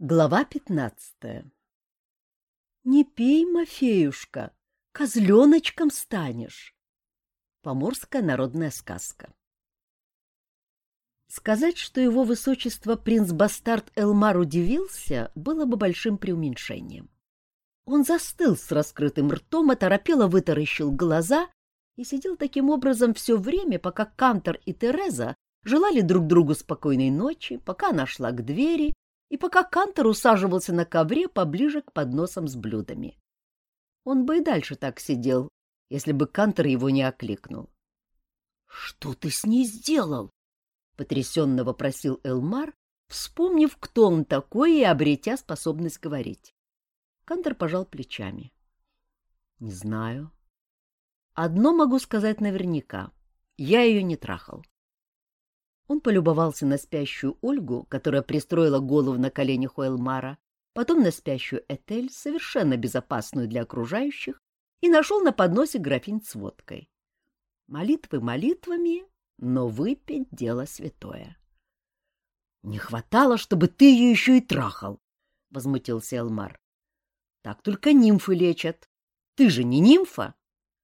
Глава пятнадцатая Не пей, Мафеюшка, козленочком станешь. Поморская народная сказка Сказать, что его высочество принц-бастард Элмар удивился, было бы большим преуменьшением. Он застыл с раскрытым ртом, оторопело вытаращил глаза и сидел таким образом все время, пока Кантор и Тереза желали друг другу спокойной ночи, пока она шла к двери и пока Кантор усаживался на ковре поближе к подносам с блюдами. Он бы и дальше так сидел, если бы Кантор его не окликнул. — Что ты с ней сделал? — потрясенно вопросил Элмар, вспомнив, кто он такой и обретя способность говорить. Кантор пожал плечами. — Не знаю. Одно могу сказать наверняка. Я ее не трахал. Он полюбовался на спящую Ольгу, которая пристроила голову на коленях у Элмара, потом на спящую Этель, совершенно безопасную для окружающих, и нашел на подносе графин с водкой. Молитвы молитвами, но выпить — дело святое. — Не хватало, чтобы ты ее еще и трахал, — возмутился Элмар. — Так только нимфы лечат. Ты же не нимфа?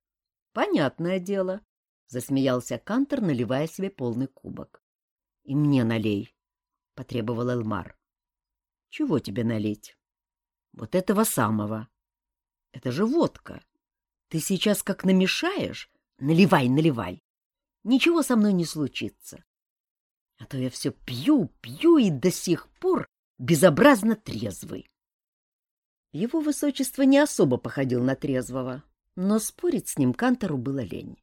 — Понятное дело, — засмеялся Кантор, наливая себе полный кубок. — И мне налей, — потребовал Элмар. — Чего тебе налить? — Вот этого самого. — Это же водка. Ты сейчас как намешаешь? Наливай, наливай. Ничего со мной не случится. А то я все пью, пью и до сих пор безобразно трезвый. Его высочество не особо походил на трезвого, но спорить с ним Кантору было лень.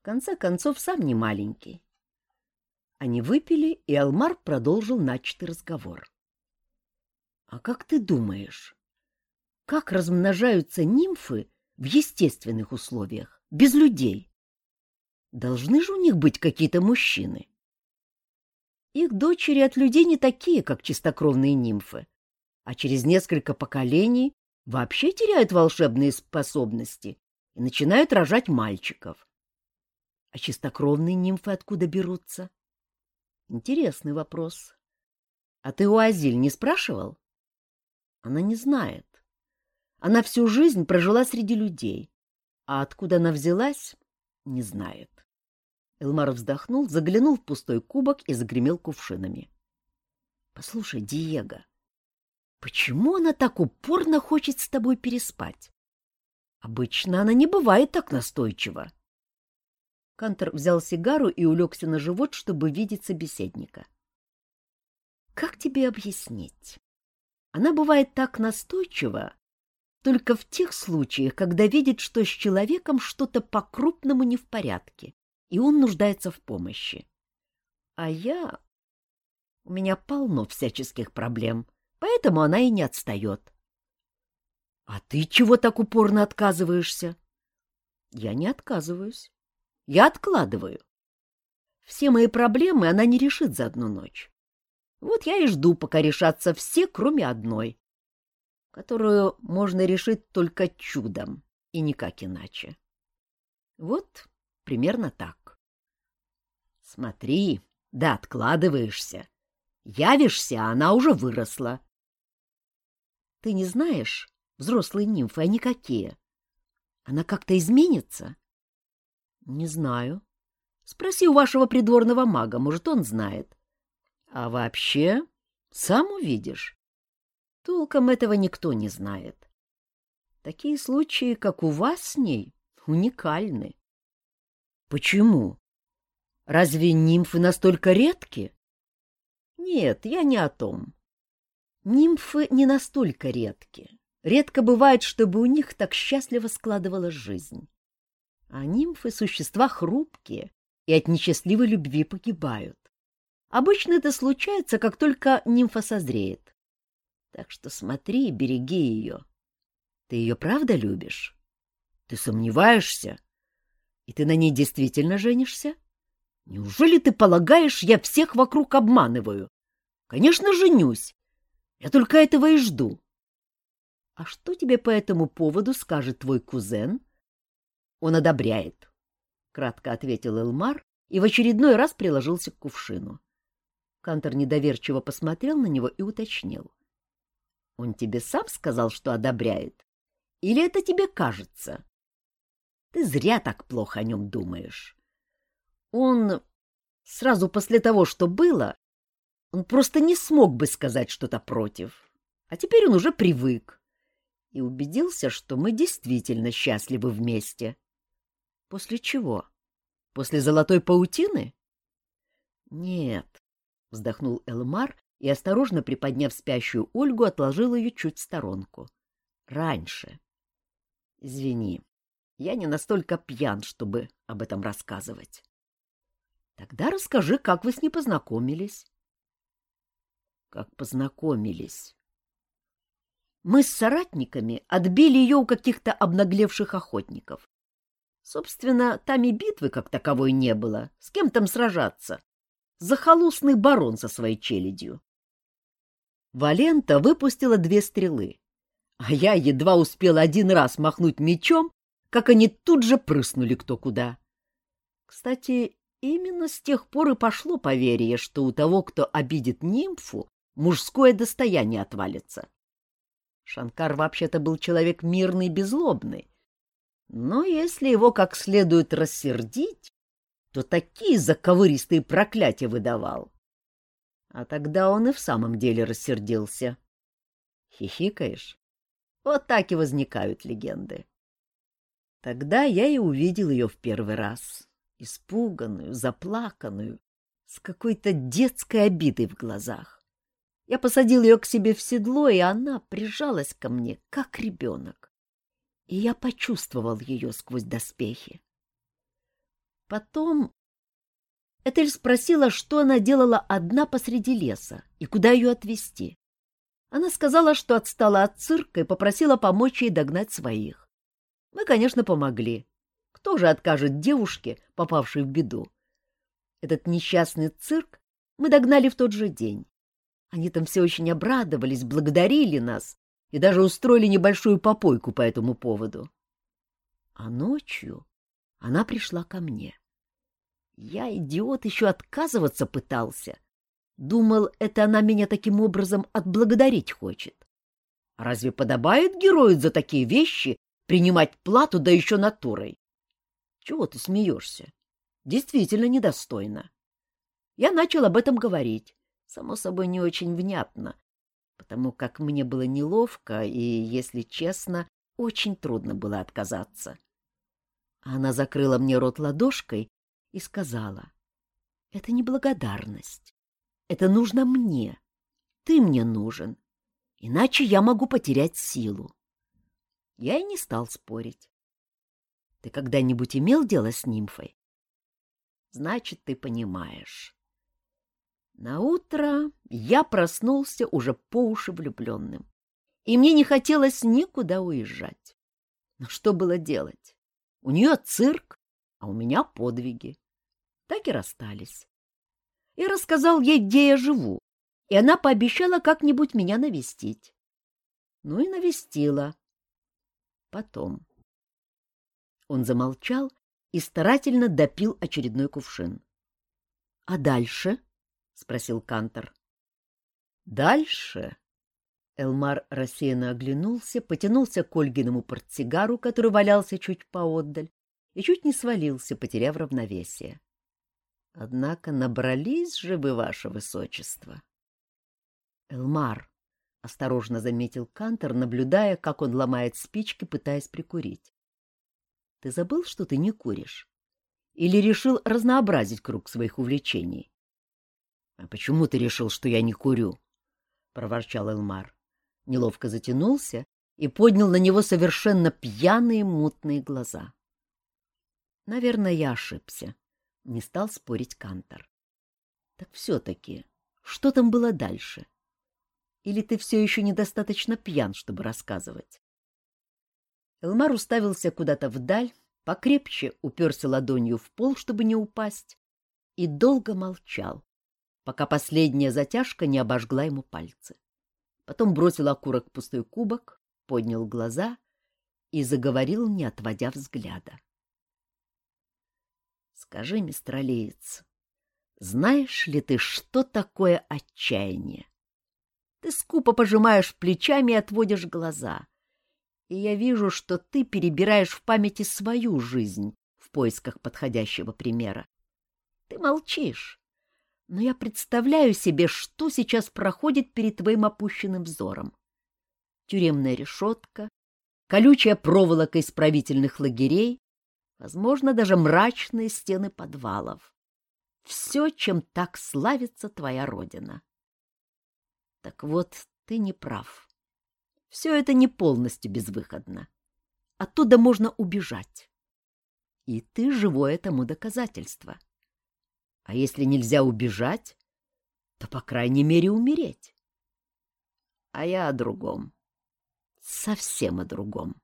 В конце концов, сам не маленький. Они выпили, и Алмар продолжил начатый разговор. — А как ты думаешь, как размножаются нимфы в естественных условиях, без людей? Должны же у них быть какие-то мужчины. Их дочери от людей не такие, как чистокровные нимфы, а через несколько поколений вообще теряют волшебные способности и начинают рожать мальчиков. А чистокровные нимфы откуда берутся? Интересный вопрос. А ты у Азиль не спрашивал? Она не знает. Она всю жизнь прожила среди людей, а откуда она взялась, не знает. Элмар вздохнул, заглянул в пустой кубок и загремел кувшинами. — Послушай, Диего, почему она так упорно хочет с тобой переспать? Обычно она не бывает так настойчива. Кантор взял сигару и улегся на живот, чтобы видеть собеседника. Как тебе объяснить? Она бывает так настойчива только в тех случаях, когда видит, что с человеком что-то по-крупному не в порядке, и он нуждается в помощи. А я... У меня полно всяческих проблем, поэтому она и не отстает. — А ты чего так упорно отказываешься? — Я не отказываюсь. Я откладываю. Все мои проблемы она не решит за одну ночь. Вот я и жду, пока решатся все, кроме одной, которую можно решить только чудом и никак иначе. Вот примерно так. Смотри, да откладываешься. Явишься, а она уже выросла. Ты не знаешь, взрослые нимфы, они какие? Она как-то изменится? — Не знаю. Спроси у вашего придворного мага, может, он знает. А вообще, сам увидишь. Толком этого никто не знает. Такие случаи, как у вас с ней, уникальны. Почему? Разве нимфы настолько редки? Нет, я не о том. Нимфы не настолько редки. Редко бывает, чтобы у них так счастливо складывалась жизнь. А нимфы — существа хрупкие и от несчастливой любви погибают. Обычно это случается, как только нимфа созреет. Так что смотри и береги ее. Ты ее правда любишь? Ты сомневаешься? И ты на ней действительно женишься? Неужели ты полагаешь, я всех вокруг обманываю? Конечно, женюсь. Я только этого и жду. А что тебе по этому поводу скажет твой кузен? Он одобряет, — кратко ответил Элмар и в очередной раз приложился к кувшину. Кантор недоверчиво посмотрел на него и уточнил. Он тебе сам сказал, что одобряет? Или это тебе кажется? Ты зря так плохо о нем думаешь. Он сразу после того, что было, он просто не смог бы сказать что-то против. А теперь он уже привык и убедился, что мы действительно счастливы вместе. После чего? После золотой паутины? Нет, вздохнул Элмар и, осторожно приподняв спящую Ольгу, отложил ее чуть в сторонку. Раньше. Извини, я не настолько пьян, чтобы об этом рассказывать. Тогда расскажи, как вы с ней познакомились. Как познакомились? Мы с соратниками отбили ее у каких-то обнаглевших охотников. Собственно, там и битвы как таковой не было. С кем там сражаться? Захолустный барон со своей челядью. Валента выпустила две стрелы, а я едва успел один раз махнуть мечом, как они тут же прыснули кто куда. Кстати, именно с тех пор и пошло поверье, что у того, кто обидит нимфу, мужское достояние отвалится. Шанкар вообще-то был человек мирный и безлобный, но если его как следует рассердить, то такие заковыристые проклятия выдавал. А тогда он и в самом деле рассердился. Хихикаешь? Вот так и возникают легенды. Тогда я и увидел ее в первый раз, испуганную, заплаканную, с какой-то детской обидой в глазах. Я посадил ее к себе в седло, и она прижалась ко мне, как ребенок. И я почувствовал ее сквозь доспехи. Потом Этель спросила, что она делала одна посреди леса и куда ее отвезти. Она сказала, что отстала от цирка и попросила помочь ей догнать своих. Мы, конечно, помогли. Кто же откажет девушке, попавшей в беду? Этот несчастный цирк мы догнали в тот же день. Они там все очень обрадовались, благодарили нас и даже устроили небольшую попойку по этому поводу. А ночью она пришла ко мне. Я, идиот, еще отказываться пытался. Думал, это она меня таким образом отблагодарить хочет. Разве подобает герою за такие вещи Принимать плату, да еще натурой. Чего ты смеешься? Действительно недостойно. Я начал об этом говорить, само собой, не очень внятно, потому как мне было неловко и, если честно, очень трудно было отказаться. Она закрыла мне рот ладошкой и сказала, «Это не благодарность. Это нужно мне. Ты мне нужен. Иначе я могу потерять силу. Я и не стал спорить. Ты когда-нибудь имел дело с нимфой? Значит, ты понимаешь. На утро я проснулся уже по уши влюбленным, и мне не хотелось никуда уезжать. Но что было делать? У нее цирк, а у меня подвиги. Так и расстались. Я рассказал ей, где я живу, и она пообещала как-нибудь меня навестить. Ну и навестила, Потом. Он замолчал и старательно допил очередной кувшин. — А дальше? — спросил Кантор. — Дальше? Элмар рассеянно оглянулся, потянулся к Ольгиному портсигару, который валялся чуть поотдаль, и чуть не свалился, потеряв равновесие. Однако набрались же вы, ваше высочество. Элмар, — осторожно заметил Кантор, наблюдая, как он ломает спички, пытаясь прикурить. — Ты забыл, что ты не куришь? Или решил разнообразить круг своих увлечений? — А почему ты решил, что я не курю? — проворчал Элмар. Неловко затянулся и поднял на него совершенно пьяные мутные глаза. — Наверное, я ошибся. Не стал спорить Кантор. — Так все-таки, что там было дальше? — или ты все еще недостаточно пьян, чтобы рассказывать? Элмар уставился куда-то вдаль, покрепче уперся ладонью в пол, чтобы не упасть, и долго молчал, пока последняя затяжка не обожгла ему пальцы. Потом бросил окурок в пустой кубок, поднял глаза и заговорил, не отводя взгляда. — Скажи, мистер Алиец, знаешь ли ты, что такое отчаяние? Ты скупо пожимаешь плечами и отводишь глаза. И я вижу, что ты перебираешь в памяти свою жизнь в поисках подходящего примера. Ты молчишь, но я представляю себе, что сейчас проходит перед твоим опущенным взором. Тюремная решетка, колючая проволока исправительных лагерей, возможно, даже мрачные стены подвалов. Все, чем так славится твоя родина. Так вот, ты не прав. Все это не полностью безвыходно. Оттуда можно убежать. И ты живое тому доказательство. А если нельзя убежать, то, по крайней мере, умереть. А я о другом. Совсем о другом.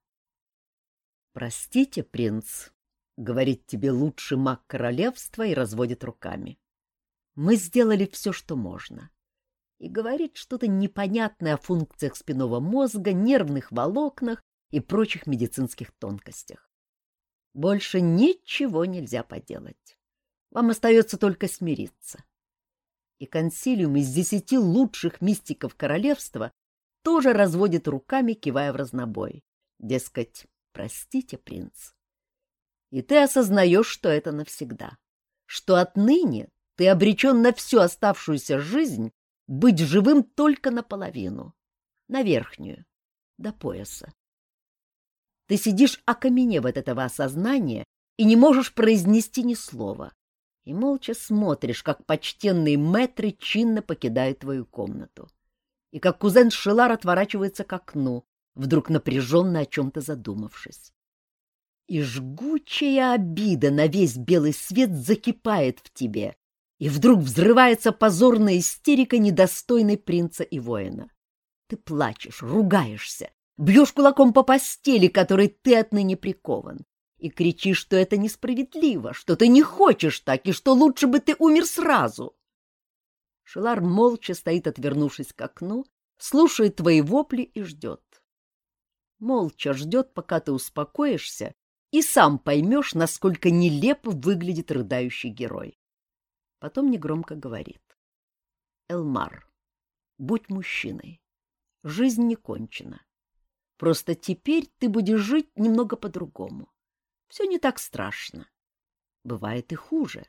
Простите, принц, — говорит тебе лучший маг королевства и разводит руками. Мы сделали все, что можно. И говорит что-то непонятное о функциях спинного мозга, нервных волокнах и прочих медицинских тонкостях. Больше ничего нельзя поделать. Вам остается только смириться. И консилиум из десяти лучших мистиков королевства тоже разводит руками, кивая в разнобой. Дескать, простите, принц. И ты осознаешь, что это навсегда. Что отныне ты обречен на всю оставшуюся жизнь быть живым только наполовину, на верхнюю, до пояса. Ты сидишь окаменев от этого осознания и не можешь произнести ни слова и молча смотришь, как почтенные мэтры чинно покидают твою комнату, и как кузен Шелар отворачивается к окну, вдруг напряженно о чем-то задумавшись. И жгучая обида на весь белый свет закипает в тебе, и вдруг взрывается позорная истерика недостойной принца и воина. Ты плачешь, ругаешься, бьешь кулаком по постели, которой ты отныне прикован и кричишь, что это несправедливо, что ты не хочешь так, и что лучше бы ты умер сразу. Шелар молча стоит, отвернувшись к окну, слушает твои вопли и ждет. Молча ждет, пока ты успокоишься и сам поймешь, насколько нелепо выглядит рыдающий герой. Потом негромко говорит. Элмар, будь мужчиной. Жизнь не кончена. Просто теперь ты будешь жить немного по-другому все не так страшно. Бывает и хуже.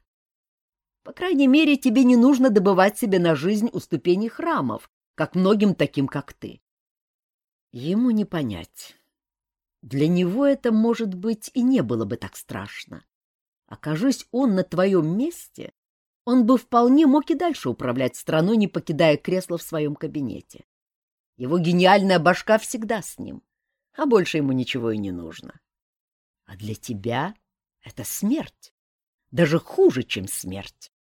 По крайней мере, тебе не нужно добывать себе на жизнь у ступеней храмов, как многим таким, как ты. Ему не понять. Для него это, может быть, и не было бы так страшно. Окажись он на твоем месте, он бы вполне мог и дальше управлять страной, не покидая кресла в своем кабинете. Его гениальная башка всегда с ним, а больше ему ничего и не нужно. А для тебя это смерть. Даже хуже, чем смерть.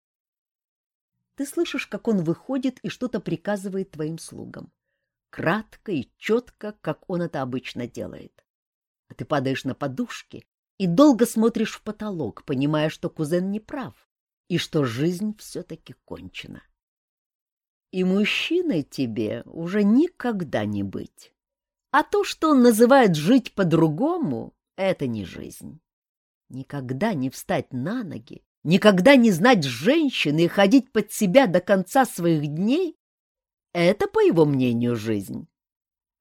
Ты слышишь, как он выходит и что-то приказывает твоим слугам. Кратко и четко, как он это обычно делает. А ты падаешь на подушки и долго смотришь в потолок, понимая, что кузен не прав и что жизнь все-таки кончена. И мужчиной тебе уже никогда не быть. А то, что он называет жить по-другому, это не жизнь. Никогда не встать на ноги, никогда не знать женщины и ходить под себя до конца своих дней — это, по его мнению, жизнь.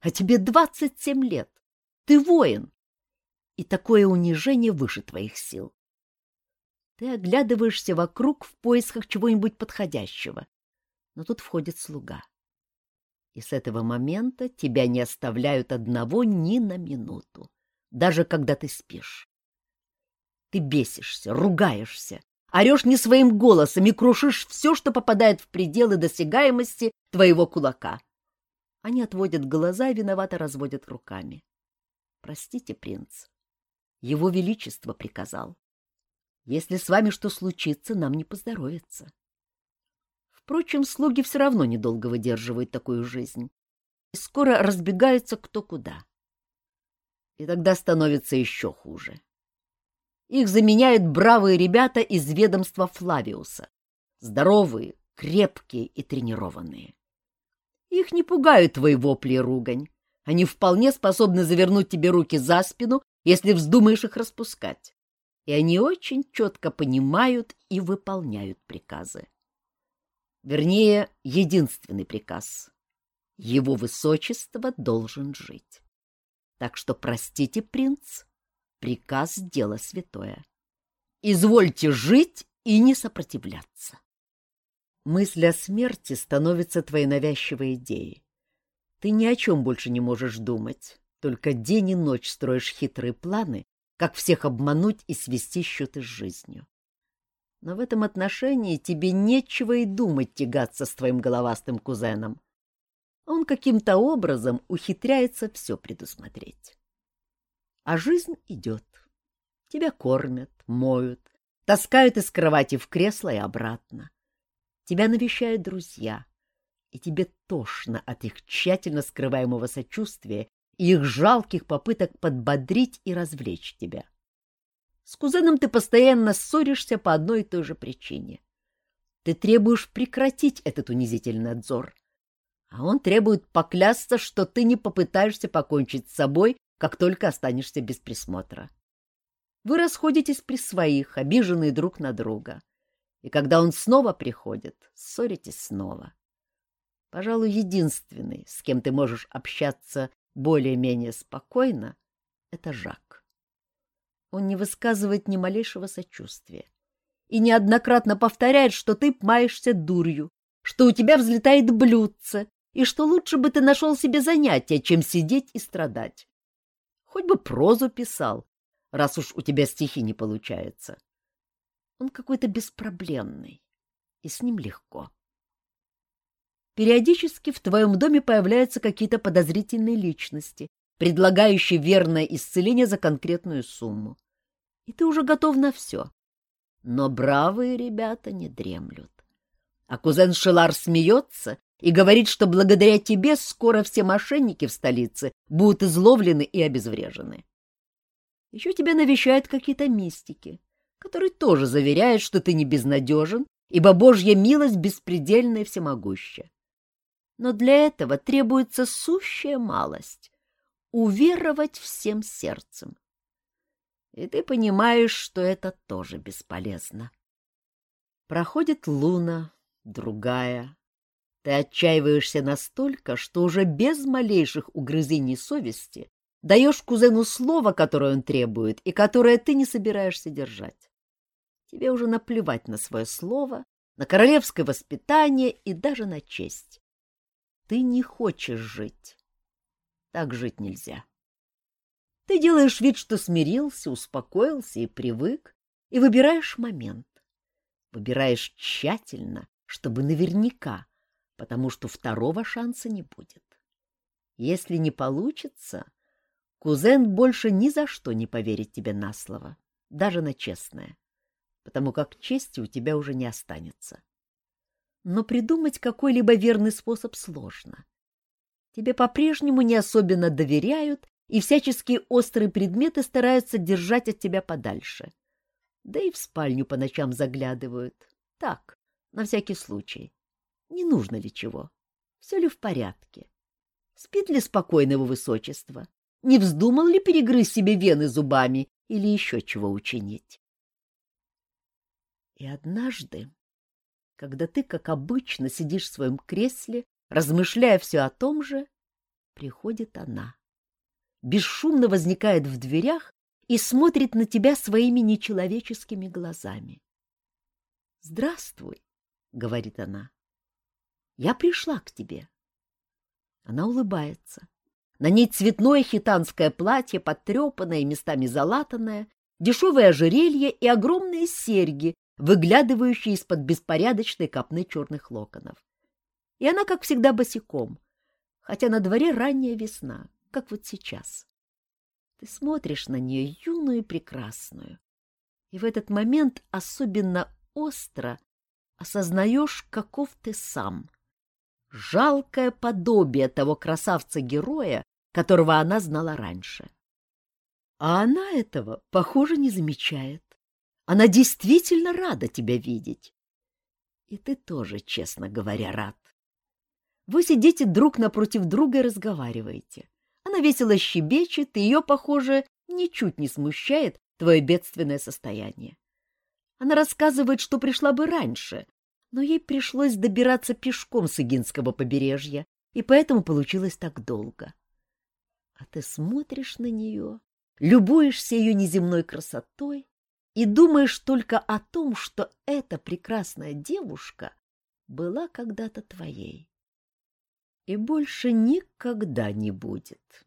А тебе двадцать семь лет, ты воин, и такое унижение выше твоих сил. Ты оглядываешься вокруг в поисках чего-нибудь подходящего, но тут входит слуга. И с этого момента тебя не оставляют одного ни на минуту даже когда ты спишь. Ты бесишься, ругаешься, орешь не своим голосом и крушишь все, что попадает в пределы досягаемости твоего кулака. Они отводят глаза и виновато разводят руками. Простите, принц, его величество приказал. Если с вами что случится, нам не поздоровится. Впрочем, слуги все равно недолго выдерживают такую жизнь и скоро разбегаются кто куда и тогда становится еще хуже. Их заменяют бравые ребята из ведомства Флавиуса, здоровые, крепкие и тренированные. Их не пугают твои вопли и ругань. Они вполне способны завернуть тебе руки за спину, если вздумаешь их распускать. И они очень четко понимают и выполняют приказы. Вернее, единственный приказ. Его высочество должен жить. Так что, простите, принц, приказ — дело святое. Извольте жить и не сопротивляться. Мысль о смерти становится твоей навязчивой идеей. Ты ни о чем больше не можешь думать, только день и ночь строишь хитрые планы, как всех обмануть и свести счеты с жизнью. Но в этом отношении тебе нечего и думать тягаться с твоим головастым кузеном. Он каким-то образом ухитряется все предусмотреть. А жизнь идет. Тебя кормят, моют, таскают из кровати в кресло и обратно. Тебя навещают друзья, и тебе тошно от их тщательно скрываемого сочувствия и их жалких попыток подбодрить и развлечь тебя. С кузеном ты постоянно ссоришься по одной и той же причине. Ты требуешь прекратить этот унизительный отзор, а он требует поклясться, что ты не попытаешься покончить с собой, как только останешься без присмотра. Вы расходитесь при своих, обиженные друг на друга. И когда он снова приходит, ссоритесь снова. Пожалуй, единственный, с кем ты можешь общаться более-менее спокойно, — это Жак. Он не высказывает ни малейшего сочувствия и неоднократно повторяет, что ты маешься дурью, что у тебя взлетает блюдце, и что лучше бы ты нашел себе занятие, чем сидеть и страдать. Хоть бы прозу писал, раз уж у тебя стихи не получается. Он какой-то беспроблемный, и с ним легко. Периодически в твоем доме появляются какие-то подозрительные личности, предлагающие верное исцеление за конкретную сумму. И ты уже готов на все. Но бравые ребята не дремлют. А кузен Шелар смеется и говорит, что благодаря тебе скоро все мошенники в столице будут изловлены и обезврежены. Еще тебя навещают какие-то мистики, которые тоже заверяют, что ты не безнадежен, ибо Божья милость беспредельна и всемогуща. Но для этого требуется сущая малость — уверовать всем сердцем. И ты понимаешь, что это тоже бесполезно. Проходит луна, другая, ты отчаиваешься настолько, что уже без малейших угрызений совести даешь кузену слово, которое он требует и которое ты не собираешься держать. Тебе уже наплевать на свое слово, на королевское воспитание и даже на честь. Ты не хочешь жить. Так жить нельзя. Ты делаешь вид, что смирился, успокоился и привык, и выбираешь момент. Выбираешь тщательно, чтобы наверняка, потому что второго шанса не будет. Если не получится, кузен больше ни за что не поверит тебе на слово, даже на честное, потому как чести у тебя уже не останется. Но придумать какой-либо верный способ сложно. Тебе по-прежнему не особенно доверяют, и всяческие острые предметы стараются держать от тебя подальше. Да и в спальню по ночам заглядывают. Так, на всякий случай. Не нужно ли чего? Все ли в порядке? Спит ли спокойно его высочество? Не вздумал ли перегрызть себе вены зубами или еще чего учинить? И однажды, когда ты, как обычно, сидишь в своем кресле, размышляя все о том же, приходит она. Бесшумно возникает в дверях и смотрит на тебя своими нечеловеческими глазами. «Здравствуй», — говорит она. Я пришла к тебе. Она улыбается. На ней цветное хитанское платье, подтрепанное, местами залатанное, дешевое ожерелье и огромные серьги, выглядывающие из-под беспорядочной копны черных локонов. И она, как всегда, босиком, хотя на дворе ранняя весна, как вот сейчас. Ты смотришь на нее юную и прекрасную, и в этот момент особенно остро осознаешь, каков ты сам — жалкое подобие того красавца-героя, которого она знала раньше. А она этого, похоже, не замечает. Она действительно рада тебя видеть. И ты тоже, честно говоря, рад. Вы сидите друг напротив друга и разговариваете. Она весело щебечет, и ее, похоже, ничуть не смущает твое бедственное состояние. Она рассказывает, что пришла бы раньше, но ей пришлось добираться пешком с Игинского побережья, и поэтому получилось так долго. А ты смотришь на нее, любуешься ее неземной красотой и думаешь только о том, что эта прекрасная девушка была когда-то твоей. И больше никогда не будет.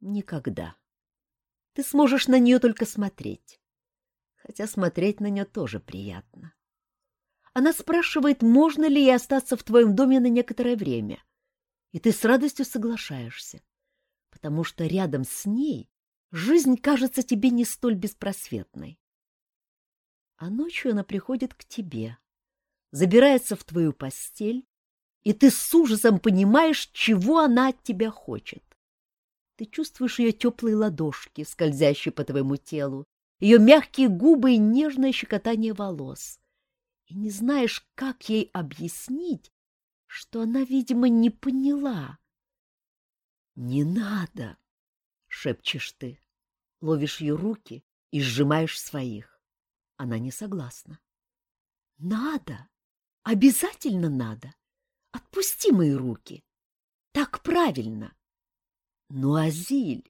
Никогда. Ты сможешь на нее только смотреть. Хотя смотреть на нее тоже приятно. Она спрашивает, можно ли ей остаться в твоем доме на некоторое время. И ты с радостью соглашаешься, потому что рядом с ней жизнь кажется тебе не столь беспросветной. А ночью она приходит к тебе, забирается в твою постель, и ты с ужасом понимаешь, чего она от тебя хочет. Ты чувствуешь ее теплые ладошки, скользящие по твоему телу, ее мягкие губы и нежное щекотание волос. И не знаешь, как ей объяснить, что она, видимо, не поняла. — Не надо! — шепчешь ты, ловишь ее руки и сжимаешь своих. Она не согласна. — Надо! Обязательно надо! Отпусти мои руки! Так правильно! Ну, Азиль,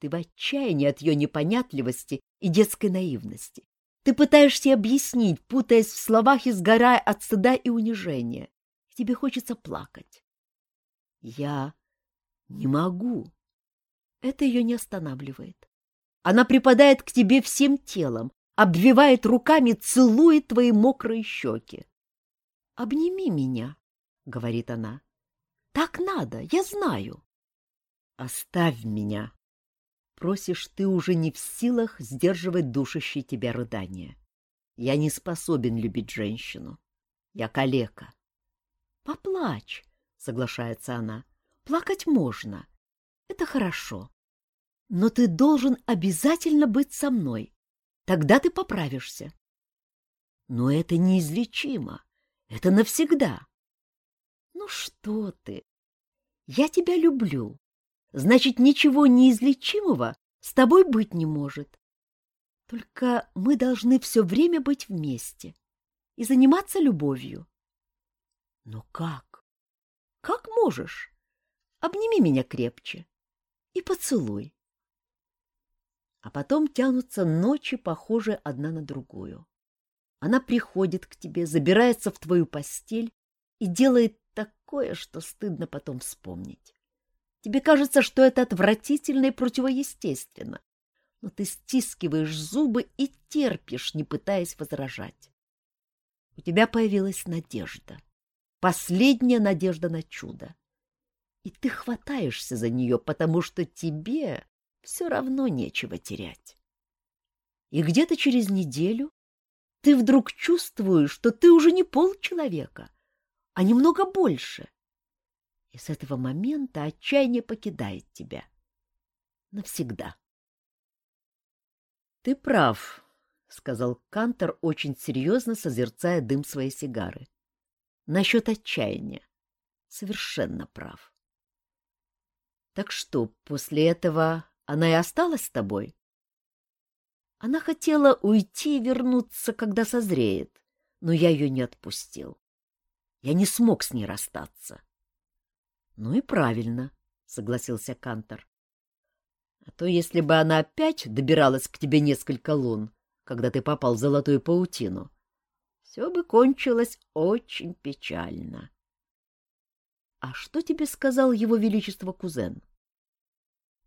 ты в отчаянии от ее непонятливости и детской наивности. Ты пытаешься объяснить, путаясь в словах и сгорая от стыда и унижения. Тебе хочется плакать. Я не могу. Это ее не останавливает. Она припадает к тебе всем телом, обвивает руками, целует твои мокрые щеки. — Обними меня, — говорит она. — Так надо, я знаю. — Оставь меня. Просишь ты уже не в силах сдерживать душащие тебя рыдания. Я не способен любить женщину. Я калека. — Поплачь, — соглашается она. — Плакать можно. Это хорошо. Но ты должен обязательно быть со мной. Тогда ты поправишься. Но это неизлечимо. Это навсегда. Ну что ты? Я тебя люблю. Значит, ничего неизлечимого с тобой быть не может. Только мы должны все время быть вместе и заниматься любовью. Но как? Как можешь? Обними меня крепче и поцелуй а потом тянутся ночи, похожие одна на другую. Она приходит к тебе, забирается в твою постель и делает такое, что стыдно потом вспомнить. Тебе кажется, что это отвратительно и противоестественно, но ты стискиваешь зубы и терпишь, не пытаясь возражать. У тебя появилась надежда, последняя надежда на чудо. И ты хватаешься за нее, потому что тебе все равно нечего терять. И где-то через неделю ты вдруг чувствуешь, что ты уже не полчеловека, а немного больше. И с этого момента отчаяние покидает тебя. Навсегда. — Ты прав, — сказал Кантор, очень серьезно созерцая дым своей сигары. — Насчет отчаяния. Совершенно прав. — Так что, после этого она и осталась с тобой? Она хотела уйти и вернуться, когда созреет, но я ее не отпустил. Я не смог с ней расстаться. — Ну и правильно, — согласился Кантор. — А то если бы она опять добиралась к тебе несколько лун, когда ты попал в золотую паутину, все бы кончилось очень печально. — А что тебе сказал его величество кузен?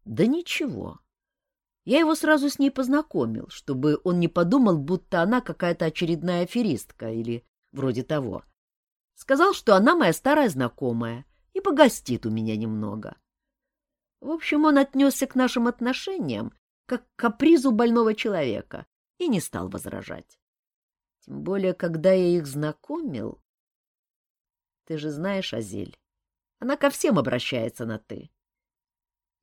Да ничего. Я его сразу с ней познакомил, чтобы он не подумал, будто она какая-то очередная аферистка или вроде того. Сказал, что она моя старая знакомая и погостит у меня немного. В общем, он отнесся к нашим отношениям как к капризу больного человека и не стал возражать. Тем более, когда я их знакомил... Ты же знаешь, Азель, она ко всем обращается на «ты».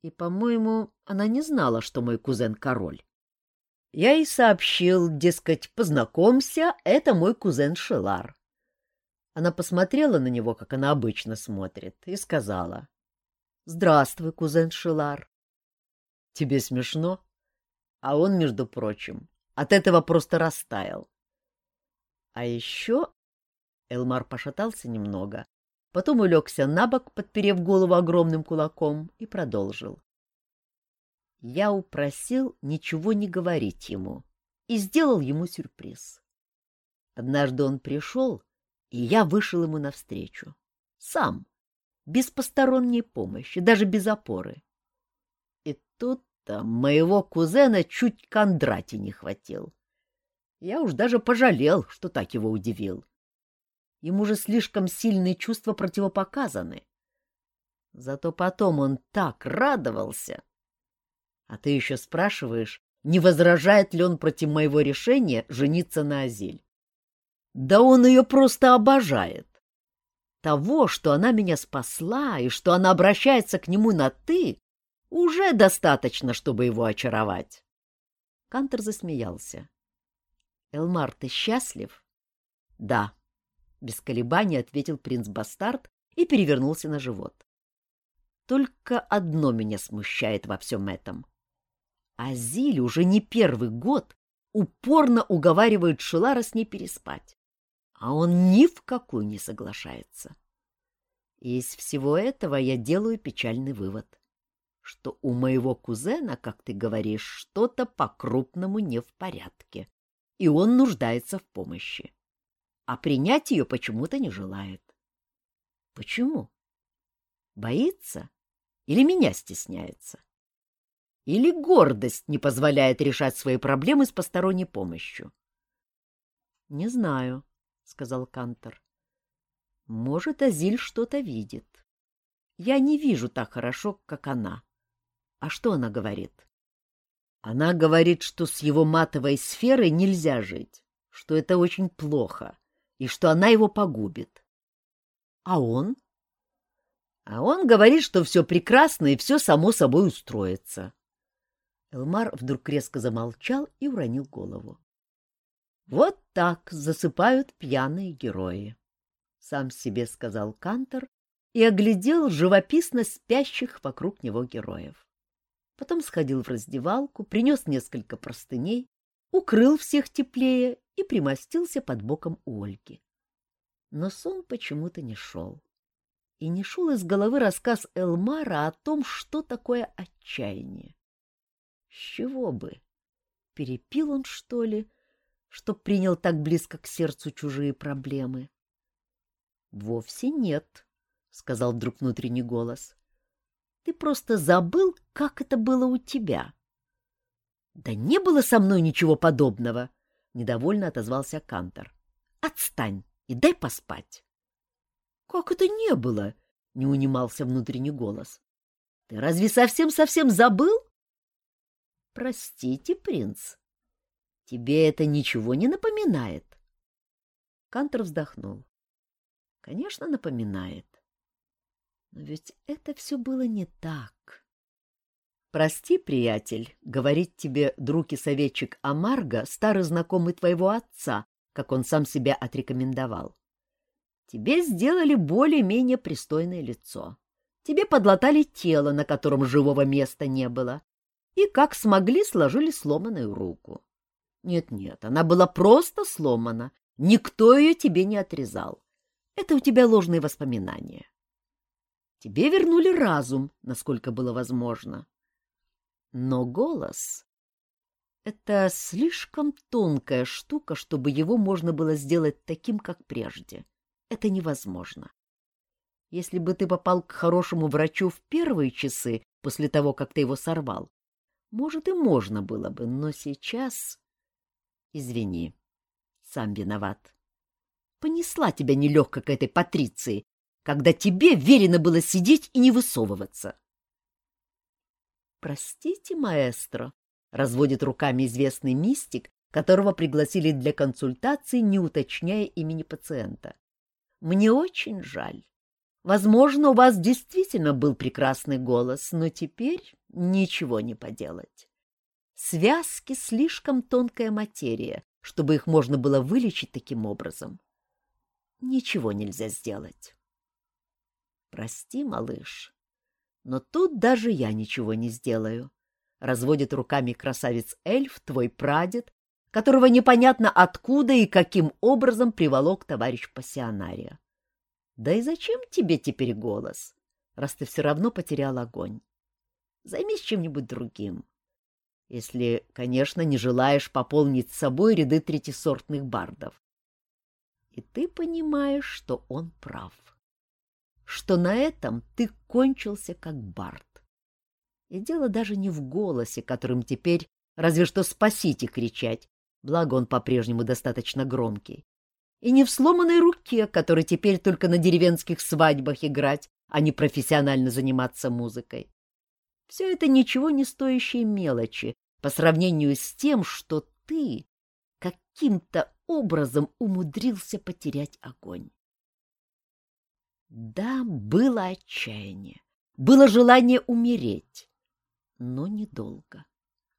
И, по-моему, она не знала, что мой кузен король. Я ей сообщил, дескать, познакомься, это мой кузен Шелар. Она посмотрела на него, как она обычно смотрит, и сказала. — Здравствуй, кузен Шелар. — Тебе смешно? А он, между прочим, от этого просто растаял. А еще... Элмар пошатался немного, потом улегся на бок, подперев голову огромным кулаком, и продолжил. Я упросил ничего не говорить ему и сделал ему сюрприз. Однажды он пришел, и я вышел ему навстречу. Сам, без посторонней помощи, даже без опоры. И тут-то моего кузена чуть Кондрати не хватил. Я уж даже пожалел, что так его удивил. Ему же слишком сильные чувства противопоказаны. Зато потом он так радовался. А ты еще спрашиваешь, не возражает ли он против моего решения жениться на Азиль. Да он ее просто обожает. Того, что она меня спасла и что она обращается к нему на «ты», уже достаточно, чтобы его очаровать. Кантер засмеялся. — Элмар, ты счастлив? — Да, — без колебаний ответил принц-бастард и перевернулся на живот. — Только одно меня смущает во всем этом. Азиль уже не первый год упорно уговаривает Шелара с ней переспать а он ни в какую не соглашается. Из всего этого я делаю печальный вывод, что у моего кузена, как ты говоришь, что-то по-крупному не в порядке, и он нуждается в помощи, а принять ее почему-то не желает. Почему? Боится или меня стесняется? Или гордость не позволяет решать свои проблемы с посторонней помощью? Не знаю, сказал Кантор. Может, Азиль что-то видит. Я не вижу так хорошо, как она. А что она говорит? Она говорит, что с его матовой сферой нельзя жить, что это очень плохо и что она его погубит. А он? А он говорит, что все прекрасно и все само собой устроится. Элмар вдруг резко замолчал и уронил голову. Вот так засыпают пьяные герои. Сам себе сказал Кантор и оглядел живописно спящих вокруг него героев. Потом сходил в раздевалку, принес несколько простыней, укрыл всех теплее и примостился под боком у Ольги. Но сон почему-то не шел. И не шел из головы рассказ Элмара о том, что такое отчаяние. С чего бы? Перепил он, что ли, — что принял так близко к сердцу чужие проблемы. — Вовсе нет, — сказал вдруг внутренний голос. — Ты просто забыл, как это было у тебя. — Да не было со мной ничего подобного, — недовольно отозвался Кантор. — Отстань и дай поспать. — Как это не было? — не унимался внутренний голос. — Ты разве совсем-совсем забыл? — Простите, принц, Тебе это ничего не напоминает? Кантор вздохнул. Конечно, напоминает. Но ведь это все было не так. Прости, приятель, говорит тебе друг и советчик Амарго, старый знакомый твоего отца, как он сам себя отрекомендовал. Тебе сделали более-менее пристойное лицо. Тебе подлатали тело, на котором живого места не было, и как смогли сложили сломанную руку. Нет-нет, она была просто сломана. Никто ее тебе не отрезал. Это у тебя ложные воспоминания. Тебе вернули разум, насколько было возможно. Но голос — это слишком тонкая штука, чтобы его можно было сделать таким, как прежде. Это невозможно. Если бы ты попал к хорошему врачу в первые часы после того, как ты его сорвал, может, и можно было бы, но сейчас... Извини, сам виноват. Понесла тебя нелегко к этой Патриции, когда тебе велено было сидеть и не высовываться. Простите, маэстро, разводит руками известный мистик, которого пригласили для консультации, не уточняя имени пациента. Мне очень жаль. Возможно, у вас действительно был прекрасный голос, но теперь ничего не поделать. Связки — слишком тонкая материя, чтобы их можно было вылечить таким образом. Ничего нельзя сделать. Прости, малыш, но тут даже я ничего не сделаю. Разводит руками красавец-эльф, твой прадед, которого непонятно откуда и каким образом приволок товарищ пассионария. Да и зачем тебе теперь голос, раз ты все равно потерял огонь? Займись чем-нибудь другим. Если, конечно, не желаешь пополнить с собой ряды третисортных бардов. И ты понимаешь, что он прав. Что на этом ты кончился как бард. И дело даже не в голосе, которым теперь разве что «спасите» кричать, благо он по-прежнему достаточно громкий, и не в сломанной руке, которой теперь только на деревенских свадьбах играть, а не профессионально заниматься музыкой. Все это ничего не стоящие мелочи по сравнению с тем, что ты каким-то образом умудрился потерять огонь. Да, было отчаяние, было желание умереть, но недолго,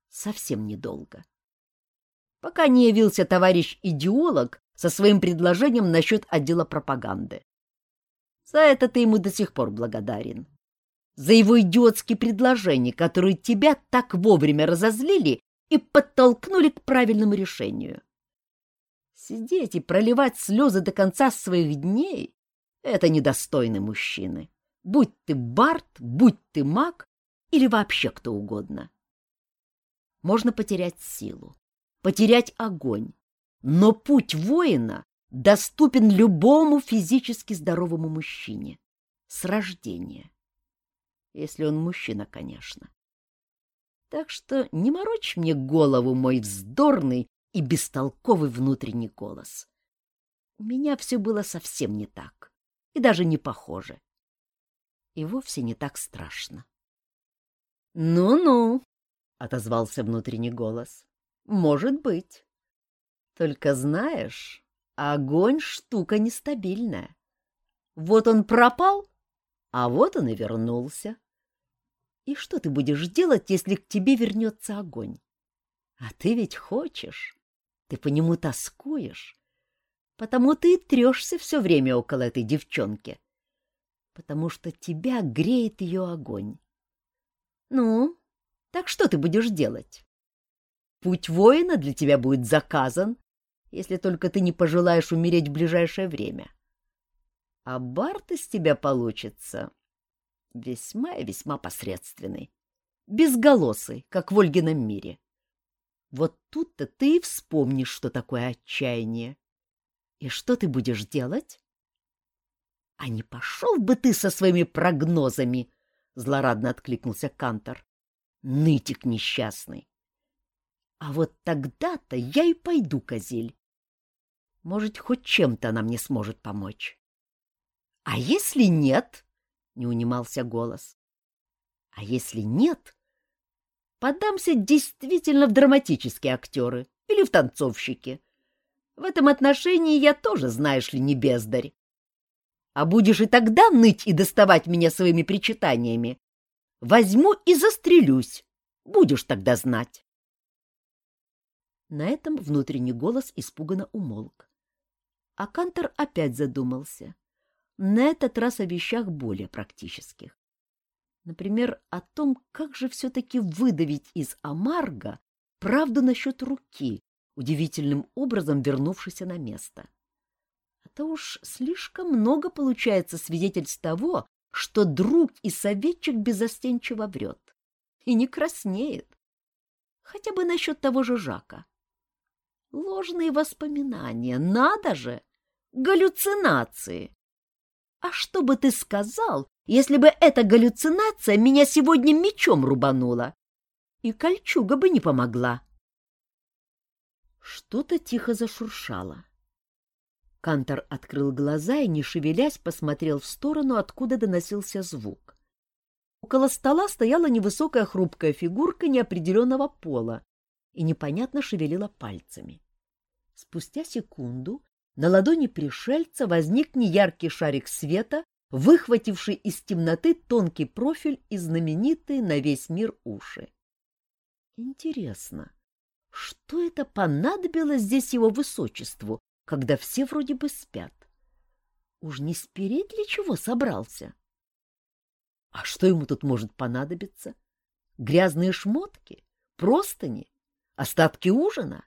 совсем недолго. Пока не явился товарищ-идеолог со своим предложением насчет отдела пропаганды. За это ты ему до сих пор благодарен. За его идиотские предложения, которые тебя так вовремя разозлили и подтолкнули к правильному решению. Сидеть и проливать слезы до конца своих дней — это недостойно мужчины. Будь ты Барт, будь ты маг или вообще кто угодно. Можно потерять силу, потерять огонь, но путь воина доступен любому физически здоровому мужчине с рождения. Если он мужчина, конечно. Так что не морочь мне голову, мой вздорный и бестолковый внутренний голос. У меня все было совсем не так и даже не похоже. И вовсе не так страшно. «Ну-ну», — отозвался внутренний голос, — «может быть. Только знаешь, огонь — штука нестабильная. Вот он пропал, а вот он и вернулся. И что ты будешь делать, если к тебе вернется огонь? А ты ведь хочешь, ты по нему тоскуешь, потому ты и трешься все время около этой девчонки, потому что тебя греет ее огонь. Ну, так что ты будешь делать? Путь воина для тебя будет заказан, если только ты не пожелаешь умереть в ближайшее время. А Барт из тебя получится весьма и весьма посредственный, безголосый, как в Ольгином мире. Вот тут-то ты и вспомнишь, что такое отчаяние. И что ты будешь делать? — А не пошел бы ты со своими прогнозами! — злорадно откликнулся Кантор. — Нытик несчастный! А вот тогда-то я и пойду, козель. Может, хоть чем-то она мне сможет помочь. — А если нет? — не унимался голос. — А если нет? Подамся действительно в драматические актеры или в танцовщики. В этом отношении я тоже, знаешь ли, не бездарь. А будешь и тогда ныть и доставать меня своими причитаниями. Возьму и застрелюсь. Будешь тогда знать. На этом внутренний голос испуганно умолк. А Кантор опять задумался. На этот раз о вещах более практических. Например, о том, как же все-таки выдавить из Амарга правду насчет руки, удивительным образом вернувшейся на место. А то уж слишком много получается свидетельств того, что друг и советчик безостенчиво врет. И не краснеет. Хотя бы насчет того же Жака. Ложные воспоминания, надо же! Галлюцинации! А что бы ты сказал, если бы эта галлюцинация меня сегодня мечом рубанула? И кольчуга бы не помогла. Что-то тихо зашуршало. Кантор открыл глаза и, не шевелясь, посмотрел в сторону, откуда доносился звук. Около стола стояла невысокая хрупкая фигурка неопределенного пола и непонятно шевелила пальцами. Спустя секунду на ладони пришельца возник неяркий шарик света, выхвативший из темноты тонкий профиль и знаменитые на весь мир уши. Интересно, что это понадобилось здесь его высочеству, когда все вроде бы спят? Уж не спереть ли чего собрался? А что ему тут может понадобиться? Грязные шмотки? Простыни? Остатки ужина?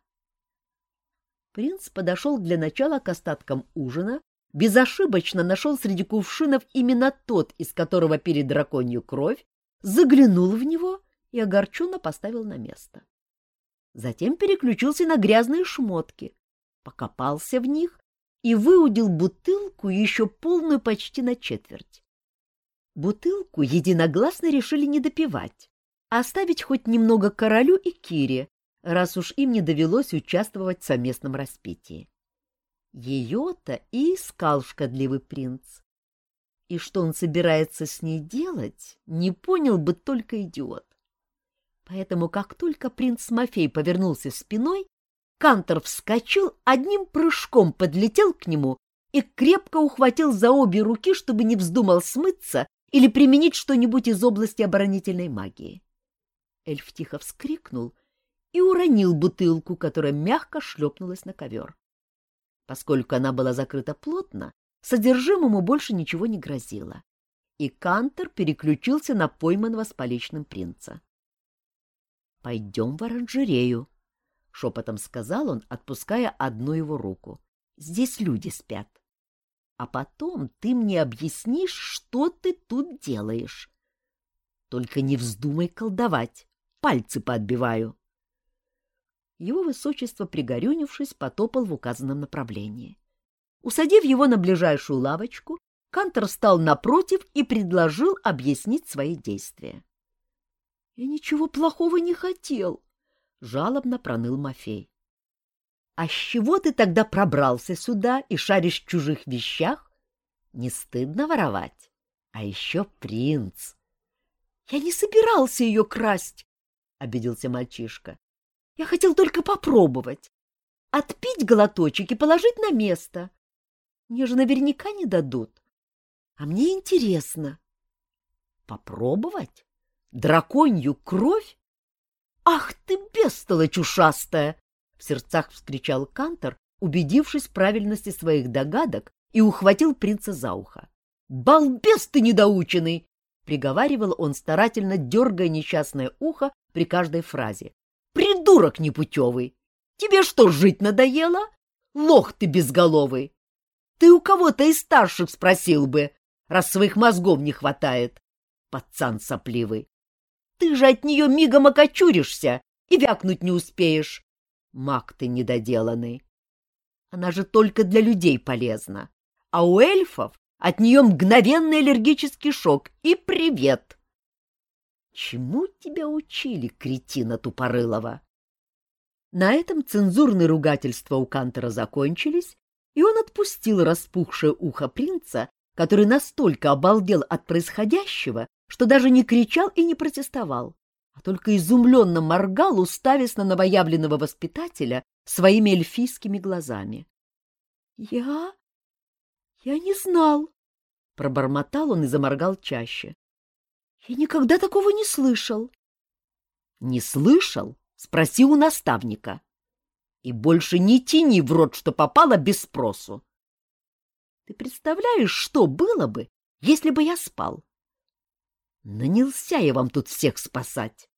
Принц подошел для начала к остаткам ужина, безошибочно нашел среди кувшинов именно тот, из которого пили драконью кровь, заглянул в него и огорченно поставил на место. Затем переключился на грязные шмотки, покопался в них и выудил бутылку, еще полную почти на четверть. Бутылку единогласно решили не допивать, а оставить хоть немного королю и Кире, раз уж им не довелось участвовать в совместном распитии. Ее-то и искал шкодливый принц. И что он собирается с ней делать, не понял бы только идиот. Поэтому, как только принц Мафей повернулся спиной, Кантор вскочил, одним прыжком подлетел к нему и крепко ухватил за обе руки, чтобы не вздумал смыться или применить что-нибудь из области оборонительной магии. Эльф тихо вскрикнул и уронил бутылку, которая мягко шлепнулась на ковер. Поскольку она была закрыта плотно, содержимому больше ничего не грозило, и Кантор переключился на пойманного с поличным принца. — Пойдем в оранжерею, — шепотом сказал он, отпуская одну его руку. — Здесь люди спят. А потом ты мне объяснишь, что ты тут делаешь. Только не вздумай колдовать, пальцы поотбиваю. Его высочество, пригорюнившись, потопал в указанном направлении. Усадив его на ближайшую лавочку, Кантор встал напротив и предложил объяснить свои действия. — Я ничего плохого не хотел, — жалобно проныл Мафей. — А с чего ты тогда пробрался сюда и шаришь в чужих вещах? Не стыдно воровать? А еще принц. — Я не собирался ее красть, — обиделся мальчишка. — Я хотел только попробовать. Отпить глоточек и положить на место. Мне же наверняка не дадут. А мне интересно. — Попробовать? Драконью кровь? «Ах ты, бестолочь ушастая!» — в сердцах вскричал Кантор, убедившись в правильности своих догадок, и ухватил принца за ухо. «Балбес ты недоученный!» — приговаривал он, старательно дергая несчастное ухо при каждой фразе. «Придурок непутевый! Тебе что, жить надоело? Лох ты безголовый! Ты у кого-то из старших спросил бы, раз своих мозгов не хватает. Пацан сопливый! Ты же от нее мигом окочуришься и вякнуть не успеешь. Маг ты недоделанный. Она же только для людей полезна. А у эльфов от нее мгновенный аллергический шок и привет. Чему тебя учили, кретина тупорылова? На этом цензурные ругательства у Кантера закончились, и он отпустил распухшее ухо принца, который настолько обалдел от происходящего, что даже не кричал и не протестовал, а только изумленно моргал, уставясь на новоявленного воспитателя своими эльфийскими глазами. — Я? Я не знал, — пробормотал он и заморгал чаще. — Я никогда такого не слышал. — Не слышал? — спроси у наставника. И больше не тяни в рот, что попало без спросу. Ты представляешь, что было бы, если бы я спал? Нанялся я вам тут всех спасать.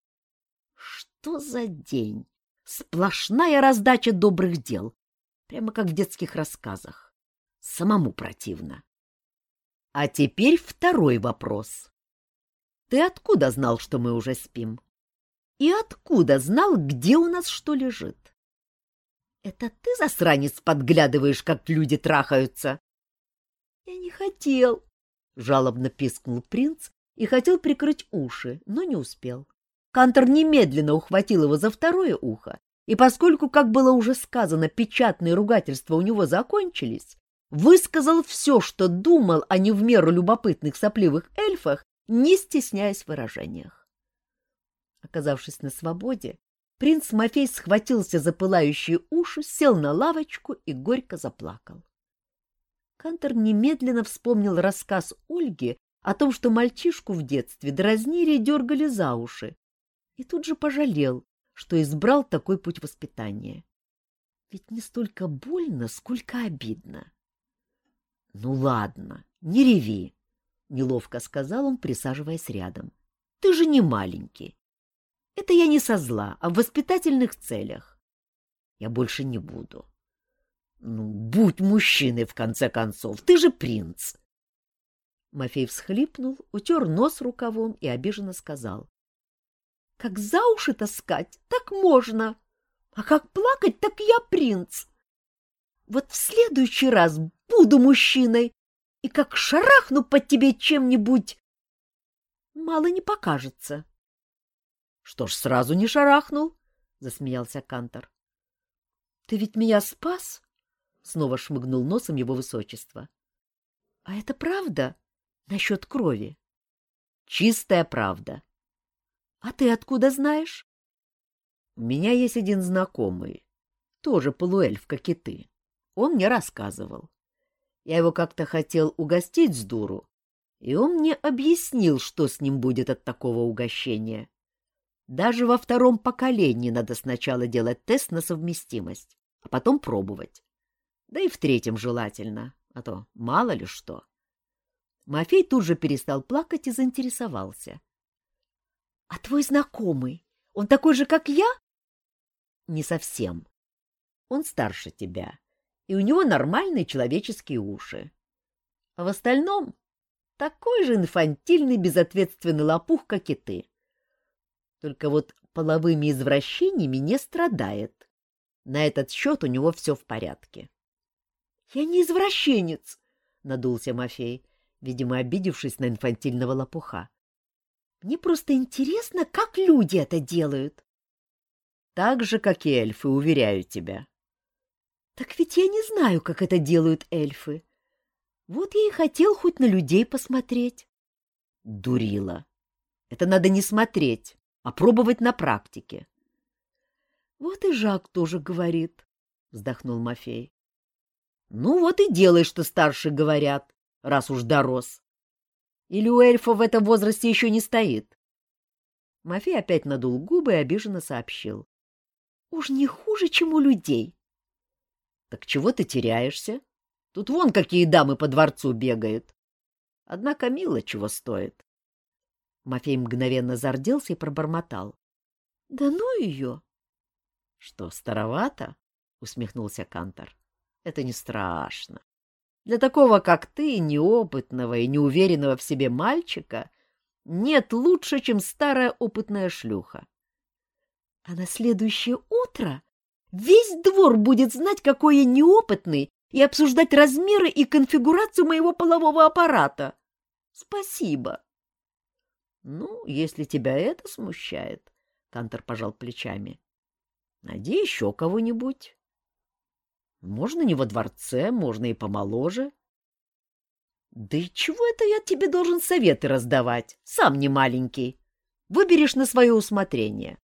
Что за день? Сплошная раздача добрых дел. Прямо как в детских рассказах. Самому противно. А теперь второй вопрос. Ты откуда знал, что мы уже спим? И откуда знал, где у нас что лежит? Это ты, засранец, подглядываешь, как люди трахаются? Я не хотел, — жалобно пискнул принц, и хотел прикрыть уши, но не успел. Кантор немедленно ухватил его за второе ухо, и поскольку, как было уже сказано, печатные ругательства у него закончились, высказал все, что думал о не в меру любопытных сопливых эльфах, не стесняясь в выражениях. Оказавшись на свободе, принц Мафей схватился за пылающие уши, сел на лавочку и горько заплакал. Кантор немедленно вспомнил рассказ Ольги о том, что мальчишку в детстве дразнили и дергали за уши, и тут же пожалел, что избрал такой путь воспитания. Ведь не столько больно, сколько обидно. — Ну ладно, не реви, — неловко сказал он, присаживаясь рядом. — Ты же не маленький. Это я не со зла, а в воспитательных целях. Я больше не буду. Ну, будь мужчиной, в конце концов, ты же принц. Мафей всхлипнул, утер нос рукавом и обиженно сказал. — Как за уши таскать, так можно, а как плакать, так я принц. Вот в следующий раз буду мужчиной и как шарахну под тебе чем-нибудь, мало не покажется. — Что ж, сразу не шарахнул? — засмеялся Кантор. — Ты ведь меня спас? — снова шмыгнул носом его высочество. — А это правда насчет крови? — Чистая правда. — А ты откуда знаешь? — У меня есть один знакомый, тоже полуэльф, как и ты. Он мне рассказывал. Я его как-то хотел угостить с дуру, и он мне объяснил, что с ним будет от такого угощения. Даже во втором поколении надо сначала делать тест на совместимость, а потом пробовать. Да и в третьем желательно, а то мало ли что. Мафей тут же перестал плакать и заинтересовался. — А твой знакомый, он такой же, как я? — Не совсем. Он старше тебя, и у него нормальные человеческие уши. А в остальном такой же инфантильный, безответственный лопух, как и ты. Только вот половыми извращениями не страдает. На этот счет у него все в порядке. — Я не извращенец, — надулся Мафей, видимо, обидевшись на инфантильного лопуха. — Мне просто интересно, как люди это делают. — Так же, как и эльфы, уверяю тебя. — Так ведь я не знаю, как это делают эльфы. Вот я и хотел хоть на людей посмотреть. — Дурила. Это надо не смотреть, а пробовать на практике. — Вот и Жак тоже говорит, — вздохнул Мафей. — Ну вот и делай, что старшие говорят, раз уж дорос. Или у эльфа в этом возрасте еще не стоит? Мафей опять надул губы и обиженно сообщил. — Уж не хуже, чем у людей. — Так чего ты теряешься? Тут вон какие дамы по дворцу бегают. Однако мило чего стоит. Мафей мгновенно зарделся и пробормотал. — Да ну ее! — Что, старовато? — усмехнулся Кантор. — Это не страшно. Для такого, как ты, неопытного и неуверенного в себе мальчика, нет лучше, чем старая опытная шлюха. А на следующее утро весь двор будет знать, какой я неопытный, и обсуждать размеры и конфигурацию моего полового аппарата. Спасибо. Ну, если тебя это смущает, Кантор пожал плечами. Найди еще кого-нибудь. Можно не во дворце, можно и помоложе. Да и чего это я тебе должен советы раздавать? Сам не маленький. Выберешь на свое усмотрение.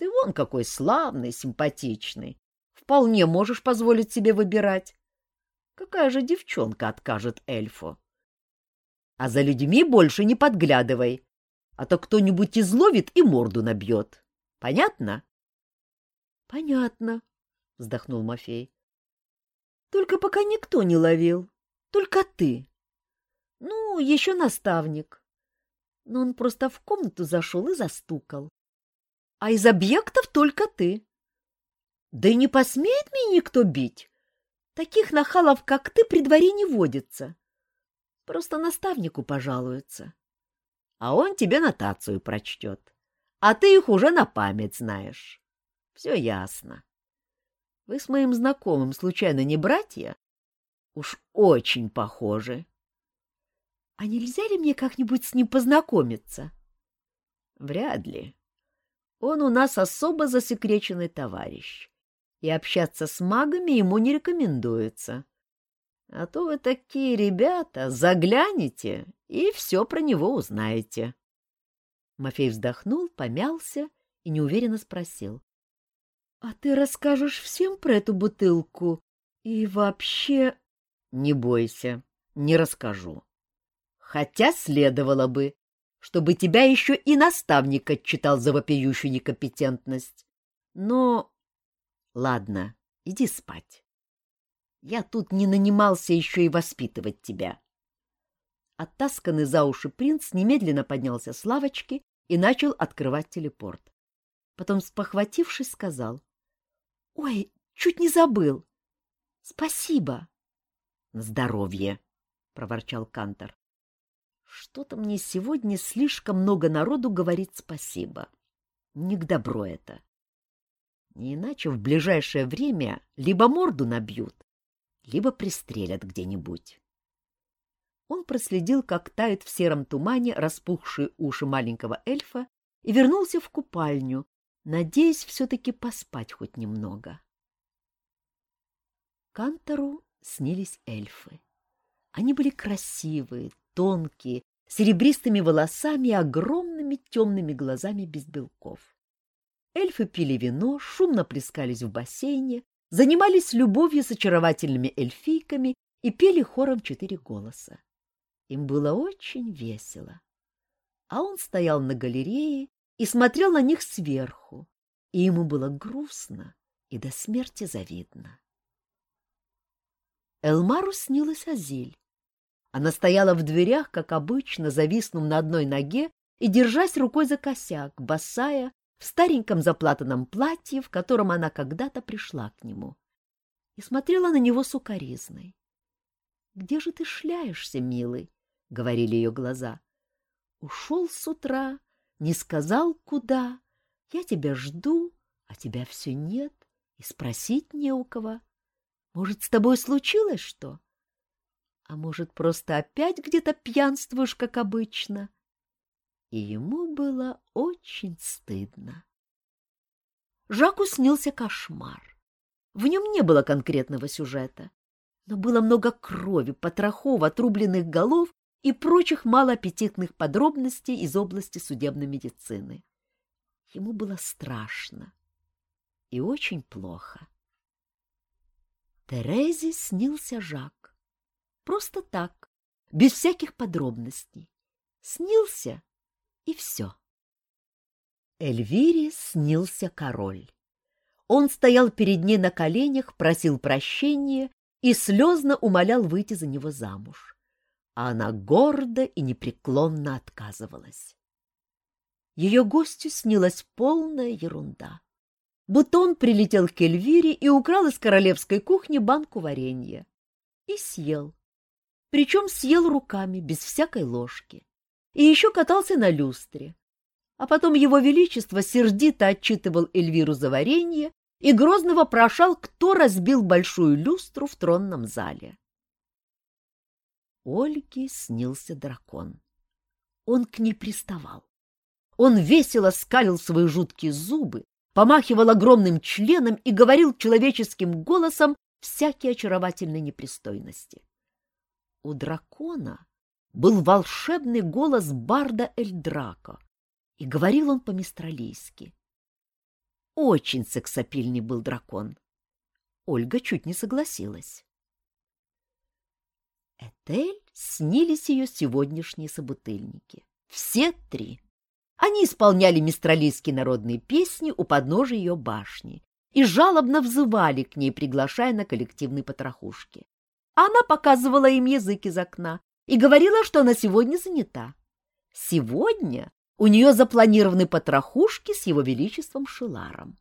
Ты вон какой славный, симпатичный. Вполне можешь позволить себе выбирать. Какая же девчонка откажет эльфу? А за людьми больше не подглядывай, а то кто-нибудь изловит и морду набьет. Понятно? — Понятно, — вздохнул Мафей. — Только пока никто не ловил, только ты. Ну, еще наставник. Но он просто в комнату зашел и застукал. А из объектов только ты. Да и не посмеет меня никто бить. Таких нахалов, как ты, при дворе не водится. Просто наставнику пожалуются. А он тебе нотацию прочтет. А ты их уже на память знаешь. Все ясно. Вы с моим знакомым случайно не братья? Уж очень похожи. А нельзя ли мне как-нибудь с ним познакомиться? Вряд ли. Он у нас особо засекреченный товарищ, и общаться с магами ему не рекомендуется. А то вы такие ребята, загляните и все про него узнаете. Мафей вздохнул, помялся и неуверенно спросил. — А ты расскажешь всем про эту бутылку? И вообще... — Не бойся, не расскажу. Хотя следовало бы, чтобы тебя еще и наставник отчитал за вопиющую некомпетентность. Но... Ладно, иди спать. Я тут не нанимался еще и воспитывать тебя. Оттасканный за уши принц немедленно поднялся с лавочки и начал открывать телепорт. Потом, спохватившись, сказал. — Ой, чуть не забыл. — Спасибо. — здоровье, — проворчал Кантор. — Что-то мне сегодня слишком много народу говорит спасибо. Не к добру это. Не иначе в ближайшее время либо морду набьют, либо пристрелят где-нибудь. Он проследил, как тают в сером тумане распухшие уши маленького эльфа, и вернулся в купальню, надеясь все-таки поспать хоть немного. Кантору снились эльфы. Они были красивые, тонкие, серебристыми волосами и огромными темными глазами без белков. Эльфы пили вино, шумно плескались в бассейне, занимались любовью с очаровательными эльфийками и пели хором четыре голоса. Им было очень весело. А он стоял на галерее и смотрел на них сверху, и ему было грустно и до смерти завидно. Элмару снилась Азиль. Она стояла в дверях, как обычно, зависнув на одной ноге и держась рукой за косяк, босая, в стареньком заплатанном платье, в котором она когда-то пришла к нему, и смотрела на него сукоризной. — Где же ты шляешься, милый? — говорили ее глаза. — Ушел с утра, не сказал, куда. Я тебя жду, а тебя все нет, и спросить не у кого. Может, с тобой случилось что? А может, просто опять где-то пьянствуешь, как обычно? — и ему было очень стыдно. Жаку снился кошмар. В нем не было конкретного сюжета, но было много крови, потрохов, отрубленных голов и прочих малоаппетитных подробностей из области судебной медицины. Ему было страшно и очень плохо. Терезе снился Жак. Просто так, без всяких подробностей. Снился и все. Эльвире снился король. Он стоял перед ней на коленях, просил прощения и слезно умолял выйти за него замуж. А она гордо и непреклонно отказывалась. Ее гостю снилась полная ерунда. Будто он прилетел к Эльвире и украл из королевской кухни банку варенья. И съел. Причем съел руками, без всякой ложки и еще катался на люстре. А потом его величество сердито отчитывал Эльвиру за варенье и грозно вопрошал, кто разбил большую люстру в тронном зале. Ольге снился дракон. Он к ней приставал. Он весело скалил свои жуткие зубы, помахивал огромным членом и говорил человеческим голосом всякие очаровательные непристойности. У дракона был волшебный голос барда Эльдрака, и говорил он по-мистралийски. Очень сексапильный был дракон. Ольга чуть не согласилась. Этель снились ее сегодняшние собутыльники. Все три. Они исполняли мистралийские народные песни у подножия ее башни и жалобно взывали к ней, приглашая на коллективные потрохушки. Она показывала им язык из окна, и говорила, что она сегодня занята. Сегодня у нее запланированы потрохушки с его величеством Шиларом.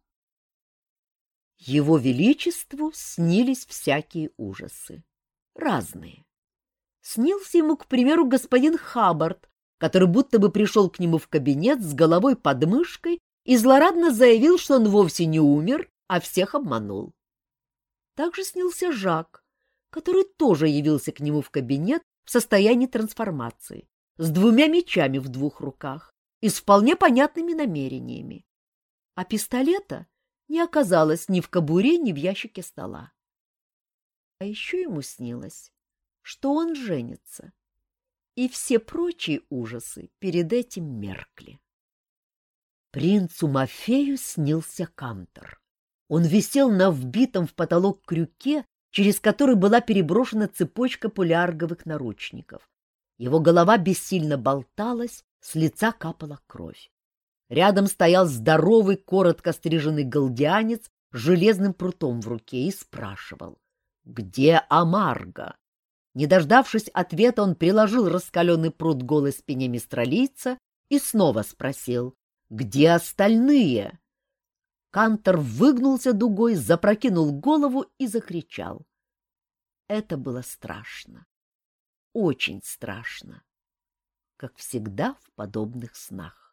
Его величеству снились всякие ужасы, разные. Снился ему, к примеру, господин Хаббард, который будто бы пришел к нему в кабинет с головой под мышкой и злорадно заявил, что он вовсе не умер, а всех обманул. Также снился Жак, который тоже явился к нему в кабинет в состоянии трансформации, с двумя мечами в двух руках и с вполне понятными намерениями. А пистолета не оказалось ни в кобуре, ни в ящике стола. А еще ему снилось, что он женится, и все прочие ужасы перед этим меркли. Принцу Мафею снился Кантор. Он висел на вбитом в потолок крюке через который была переброшена цепочка полиарговых наручников. Его голова бессильно болталась, с лица капала кровь. Рядом стоял здоровый, коротко стриженный галдианец с железным прутом в руке и спрашивал, «Где Амарго?» Не дождавшись ответа, он приложил раскаленный прут голой спине мистралийца и снова спросил, «Где остальные?» Кантор выгнулся дугой, запрокинул голову и закричал. это было страшно. Очень страшно. Как всегда в подобных снах.